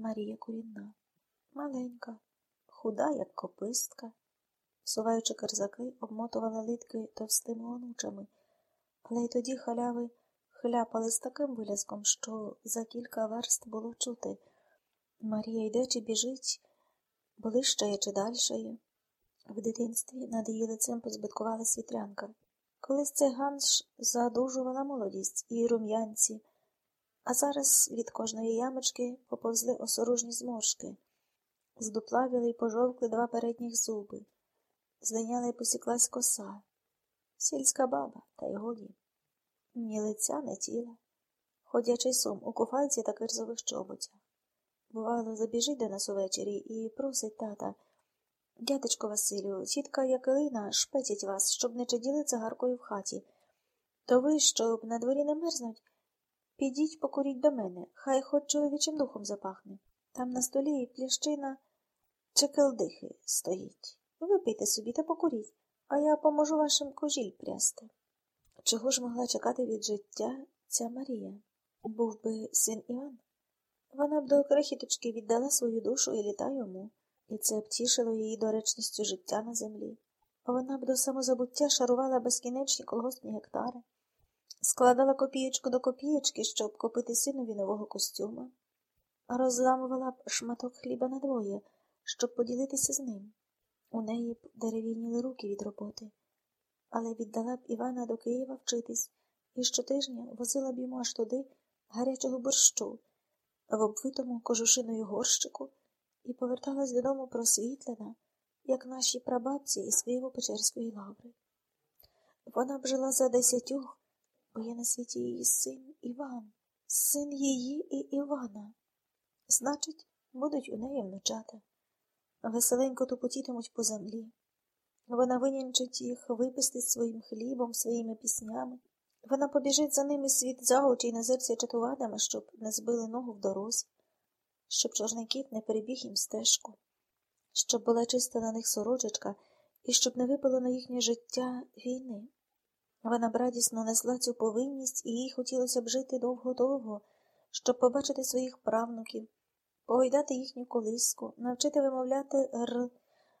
Марія Курінна. Маленька, худа, як копистка. Суваючи керзаки, обмотувала литки товстими онучами, але й тоді халяви хляпали з таким виляском, що за кілька верст було чути. Марія йде чи біжить, ближчає чи дальшає. В дитинстві над її лицем позбиткувала світрянка. Колись цей ганш задужувала молодість і рум'янці, а зараз від кожної ямочки поповзли осоружні зморшки, здуплавіли й пожовкли два передніх зуби, злиняла й посіклась коса. Сільська баба, та й годі. Ні лиця, не тіла. Ходячий сум у куфайці та кирзових чоботях. Бувало, забіжить до нас увечері і просить тата. Дядечко Василю, тітка Якелина шпетять вас, щоб не чаділи цигаркою в хаті. То ви, щоб на дворі не мерзнуть, підіть покуріть до мене, хай хоч чоловічим духом запахне. Там на столі плящина чекелдихи стоїть. Випийте собі та покуріть, а я поможу вашим кожіль прясти. Чого ж могла чекати від життя ця Марія? Був би син Іван. Вона б до крихіточки віддала свою душу і літа йому, і це обтішило її доречністю життя на землі. Вона б до самозабуття шарувала безкінечні колгоспні гектари, складала копієчку до копієчки, щоб купити синові нового костюма, розламувала б шматок хліба на двоє, щоб поділитися з ним. У неї б дерев'яніли руки від роботи, але віддала б Івана до Києва вчитись і щотижня возила б йому аж туди гарячого борщу в обвитому кожушиною горщику і поверталась додому просвітлена, як наші прабабці із Києво-Печерської лаври. Вона б жила за десятьох, бо є на світі її син Іван, син її і Івана. Значить, будуть у неї внучата. Веселенько тупотітимуть по землі. Вона винянчить їх, випустить своїм хлібом, своїми піснями. Вона побіжить за ними світ за очі й назирця чатуватиме, щоб не збили ногу в дорозі, щоб чорний кіт не перебіг їм стежку, щоб була чиста на них сорочечка і щоб не випало на їхнє життя війни. Вона б радісно несла цю повинність, і їй хотілося б жити довго-довго, щоб побачити своїх правнуків, погойдати їхню колиску, навчити вимовляти р.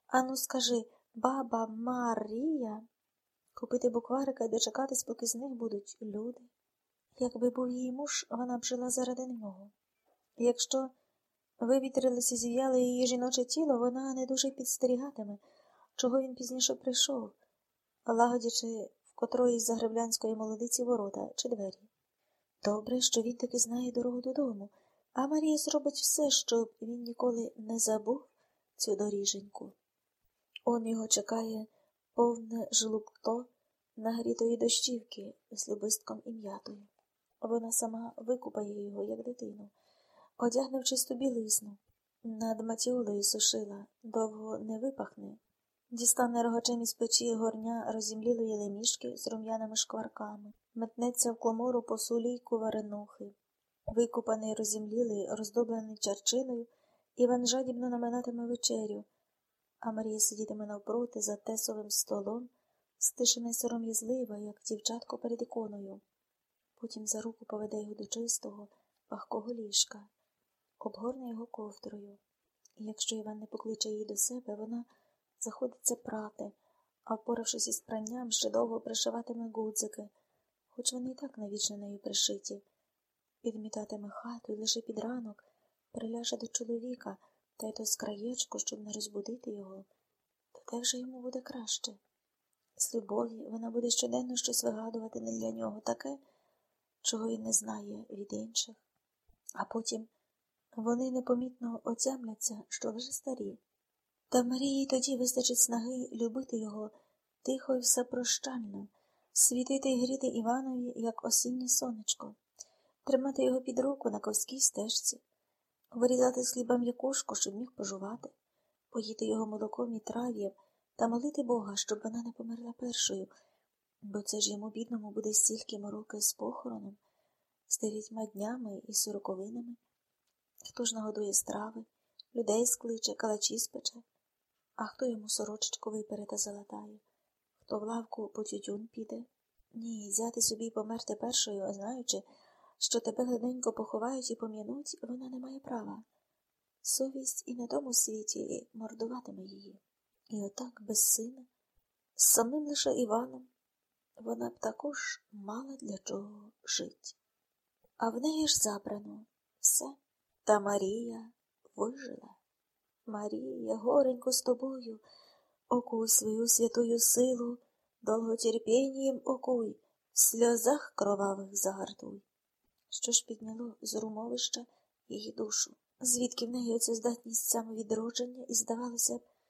Ану, скажи, баба Марія купити букварика і дочекатись, поки з них будуть люди. Якби був її муж, вона б жила заради нього. Якщо вивітрилося зів'яле її жіноче тіло, вона не дуже підстерігатиме, чого він пізніше прийшов, лагодячи котрої з загреблянської молодиці ворота чи двері. Добре, що він таки знає дорогу додому, а Марія зробить все, щоб він ніколи не забув цю доріженьку. Он його чекає повне жлукто нагрітої дощівки з любистком і м'ятою. Вона сама викупає його, як дитину, одягне в чисту білизну, над матіолою сушила, довго не випахне, дістане рогачем із печі горня розімлілої лемішки з рум'яними шкварками, метнеться в комору по сулійку варенухи, викупаний розімлілий, роздоблений чарчиною, Іван жадібно наминатиме вечерю а Марія сидітиме навпроти за тесовим столом, стишена й сором'язлива, як дівчатко перед іконою. Потім за руку поведе його до чистого, пахкого ліжка, обгорне його ковдрою. І якщо Іван не покличе її до себе, вона заходиться прати, а впоравшись із пранням, ще довго пришиватиме гудзики, хоч вони і так навічно нею пришиті, підмітатиме хату і лише під ранок приляже до чоловіка та й то з краєчку, щоб не розбудити його, то те вже йому буде краще. З любові вона буде щоденно щось вигадувати не для нього таке, чого він не знає від інших. А потім вони непомітно отямляться, що вже старі. Та Марії тоді вистачить снаги любити його тихо і всепрощально, світити і гріти Іванові, як осіннє сонечко, тримати його під руку на ковській стежці вирізати з хліба м'якушку, щоб міг пожувати, поїти його молоком і трав'ям та молити Бога, щоб вона не померла першою, бо це ж йому, бідному, буде стільки мороки з похороном, з дев'ятьма днями і сороковинами. Хто ж нагодує страви, людей скличе, калачі спече, а хто йому сорочечку випере та залатає, хто в лавку по тютюн піде? Ні, взяти собі і померти першою, знаючи, що тебе гладенько поховають і пом'януть, вона не має права. совість і на тому світі мордуватиме її. І отак без сина, з самим лише Іваном, вона б також мала для чого жити. А в неї ж забрано все. Та Марія вижила. Марія, горенько з тобою, окуй свою святую силу, довготерпінням окуй, в сльозах кровавих загартуй. Що ж підняло з румовища її душу? Звідки в неї оця здатність самовідродження і, здавалося б,